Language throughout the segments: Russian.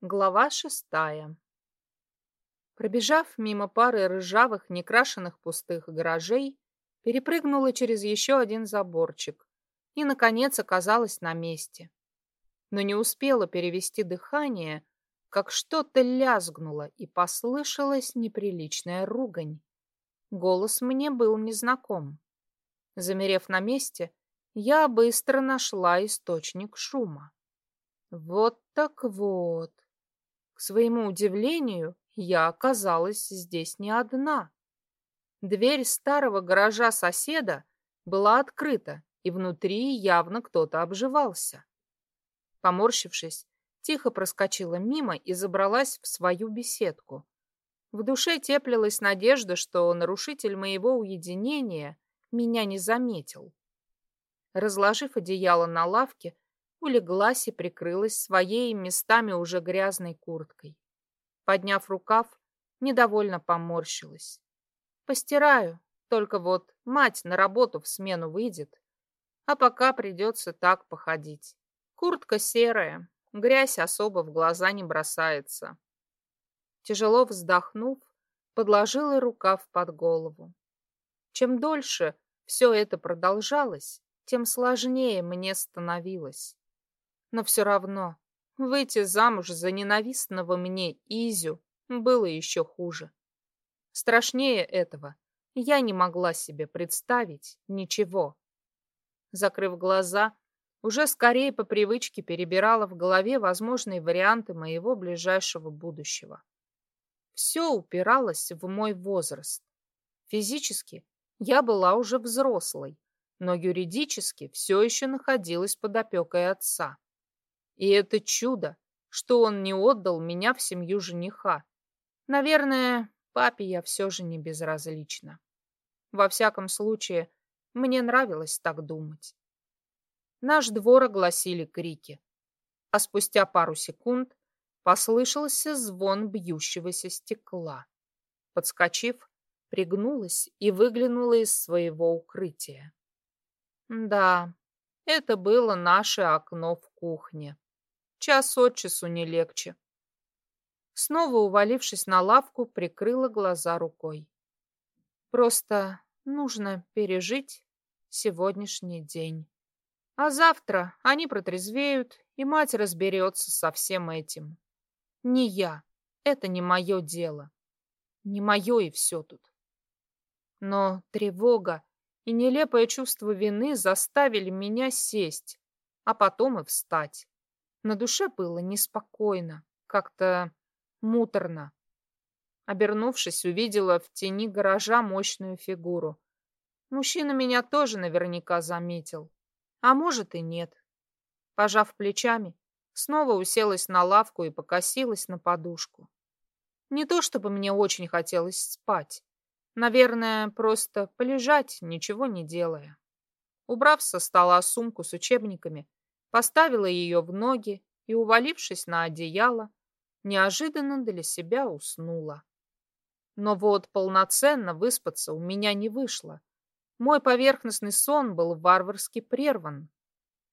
Глава шестая. Пробежав мимо пары ржавых, некрашенных пустых гаражей, перепрыгнула через еще один заборчик и, наконец, оказалась на месте. Но не успела перевести дыхание, как что-то лязгнуло, и послышалась неприличная ругань. Голос мне был незнаком. Замерев на месте, я быстро нашла источник шума. Вот так вот. К своему удивлению, я оказалась здесь не одна. Дверь старого гаража соседа была открыта, и внутри явно кто-то обживался. Поморщившись, тихо проскочила мимо и забралась в свою беседку. В душе теплилась надежда, что нарушитель моего уединения меня не заметил. Разложив одеяло на лавке, улеглась и прикрылась своей местами уже грязной курткой. Подняв рукав, недовольно поморщилась. Постираю, только вот мать на работу в смену выйдет, а пока придется так походить. Куртка серая, грязь особо в глаза не бросается. Тяжело вздохнув, подложила рукав под голову. Чем дольше все это продолжалось, тем сложнее мне становилось. Но все равно выйти замуж за ненавистного мне Изю было еще хуже. Страшнее этого я не могла себе представить ничего. Закрыв глаза, уже скорее по привычке перебирала в голове возможные варианты моего ближайшего будущего. Все упиралось в мой возраст. Физически я была уже взрослой, но юридически все еще находилась под опекой отца. И это чудо, что он не отдал меня в семью жениха. Наверное, папе я все же не безразлична. Во всяком случае, мне нравилось так думать. Наш двор огласили крики, а спустя пару секунд послышался звон бьющегося стекла. Подскочив, пригнулась и выглянула из своего укрытия. Да, это было наше окно в кухне. Час от часу не легче. Снова увалившись на лавку, прикрыла глаза рукой. Просто нужно пережить сегодняшний день. А завтра они протрезвеют, и мать разберется со всем этим. Не я. Это не мое дело. Не мое и все тут. Но тревога и нелепое чувство вины заставили меня сесть, а потом и встать. На душе было неспокойно, как-то муторно. Обернувшись, увидела в тени гаража мощную фигуру. Мужчина меня тоже наверняка заметил. А может и нет. Пожав плечами, снова уселась на лавку и покосилась на подушку. Не то чтобы мне очень хотелось спать. Наверное, просто полежать, ничего не делая. Убрав со стола сумку с учебниками, поставила ее в ноги и, увалившись на одеяло, неожиданно для себя уснула. Но вот полноценно выспаться у меня не вышло. Мой поверхностный сон был варварски прерван.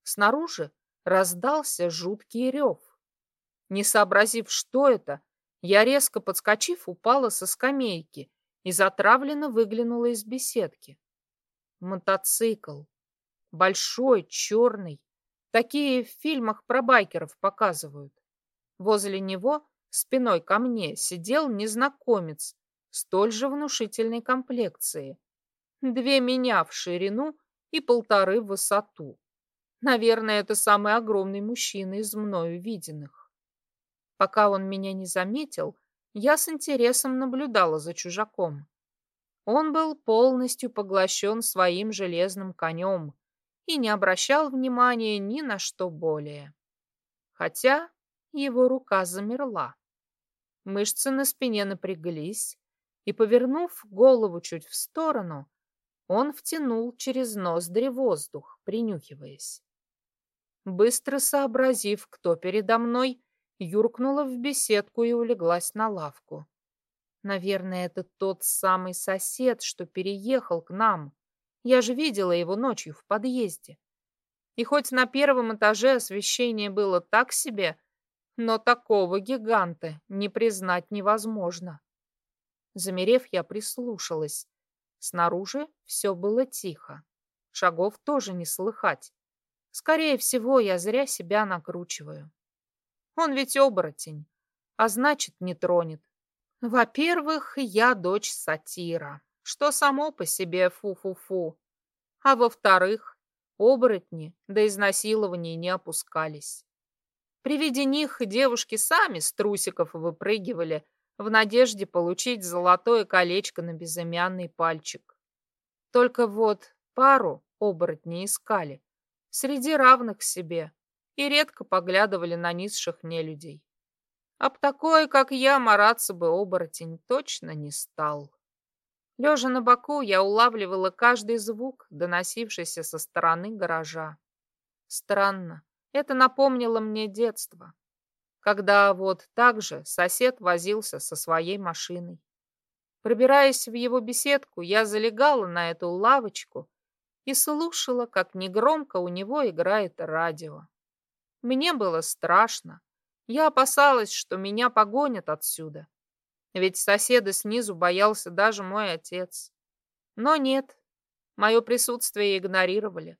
Снаружи раздался жуткий рев. Не сообразив, что это, я, резко подскочив, упала со скамейки и затравленно выглянула из беседки. Мотоцикл. Большой, черный, Такие в фильмах про байкеров показывают. Возле него, спиной ко мне, сидел незнакомец столь же внушительной комплекции. Две меня в ширину и полторы в высоту. Наверное, это самый огромный мужчина из мною виденных. Пока он меня не заметил, я с интересом наблюдала за чужаком. Он был полностью поглощен своим железным конем, и не обращал внимания ни на что более. Хотя его рука замерла. Мышцы на спине напряглись, и, повернув голову чуть в сторону, он втянул через ноздри воздух, принюхиваясь. Быстро сообразив, кто передо мной, юркнула в беседку и улеглась на лавку. Наверное, это тот самый сосед, что переехал к нам. Я же видела его ночью в подъезде. И хоть на первом этаже освещение было так себе, но такого гиганта не признать невозможно. Замерев, я прислушалась. Снаружи все было тихо. Шагов тоже не слыхать. Скорее всего, я зря себя накручиваю. Он ведь оборотень, а значит, не тронет. Во-первых, я дочь сатира, что само по себе фу-фу-фу. А во-вторых, оборотни до изнасилований не опускались. При виде них девушки сами с трусиков выпрыгивали в надежде получить золотое колечко на безымянный пальчик. Только вот пару оборотни искали среди равных себе и редко поглядывали на низших нелюдей. Об такой, как я, мараться бы оборотень точно не стал. Лежа на боку, я улавливала каждый звук, доносившийся со стороны гаража. Странно, это напомнило мне детство, когда вот так же сосед возился со своей машиной. Пробираясь в его беседку, я залегала на эту лавочку и слушала, как негромко у него играет радио. Мне было страшно. Я опасалась, что меня погонят отсюда. Ведь соседа снизу боялся даже мой отец. Но нет, мое присутствие игнорировали.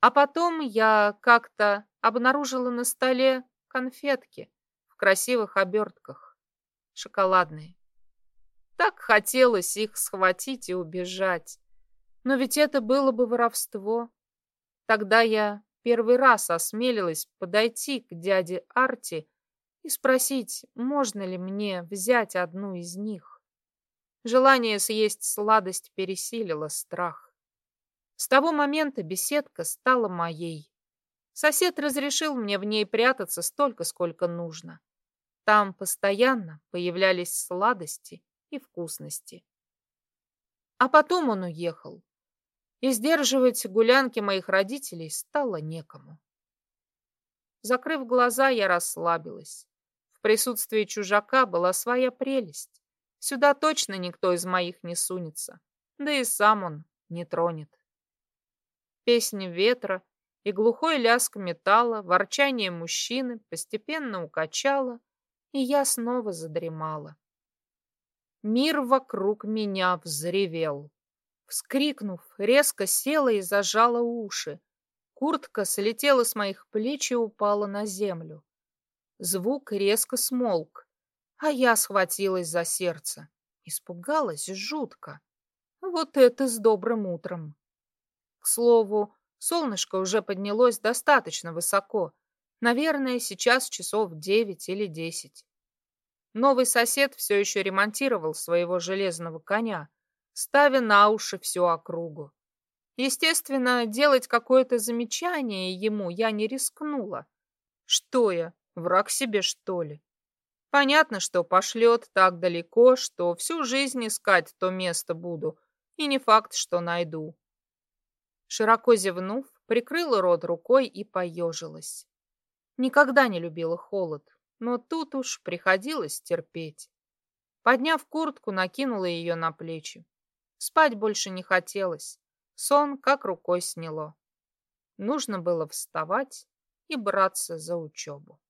А потом я как-то обнаружила на столе конфетки в красивых обертках, шоколадные. Так хотелось их схватить и убежать. Но ведь это было бы воровство. Тогда я первый раз осмелилась подойти к дяде Арти и спросить, можно ли мне взять одну из них. Желание съесть сладость пересилило страх. С того момента беседка стала моей. Сосед разрешил мне в ней прятаться столько, сколько нужно. Там постоянно появлялись сладости и вкусности. А потом он уехал. И сдерживать гулянки моих родителей стало некому. Закрыв глаза, я расслабилась. Присутствии чужака была своя прелесть. Сюда точно никто из моих не сунется. Да и сам он не тронет. Песня ветра и глухой лязг металла, ворчание мужчины постепенно укачало, и я снова задремала. Мир вокруг меня взревел. Вскрикнув, резко села и зажала уши. Куртка слетела с моих плеч и упала на землю. Звук резко смолк, а я схватилась за сердце. Испугалась жутко. Вот это с добрым утром. К слову, солнышко уже поднялось достаточно высоко. Наверное, сейчас часов девять или десять. Новый сосед все еще ремонтировал своего железного коня, ставя на уши всю округу. Естественно, делать какое-то замечание ему я не рискнула. Что я, враг себе, что ли? Понятно, что пошлет так далеко, что всю жизнь искать то место буду, и не факт, что найду. Широко зевнув, прикрыла рот рукой и поежилась. Никогда не любила холод, но тут уж приходилось терпеть. Подняв куртку, накинула ее на плечи. Спать больше не хотелось. Сон как рукой сняло. Нужно было вставать и браться за учебу.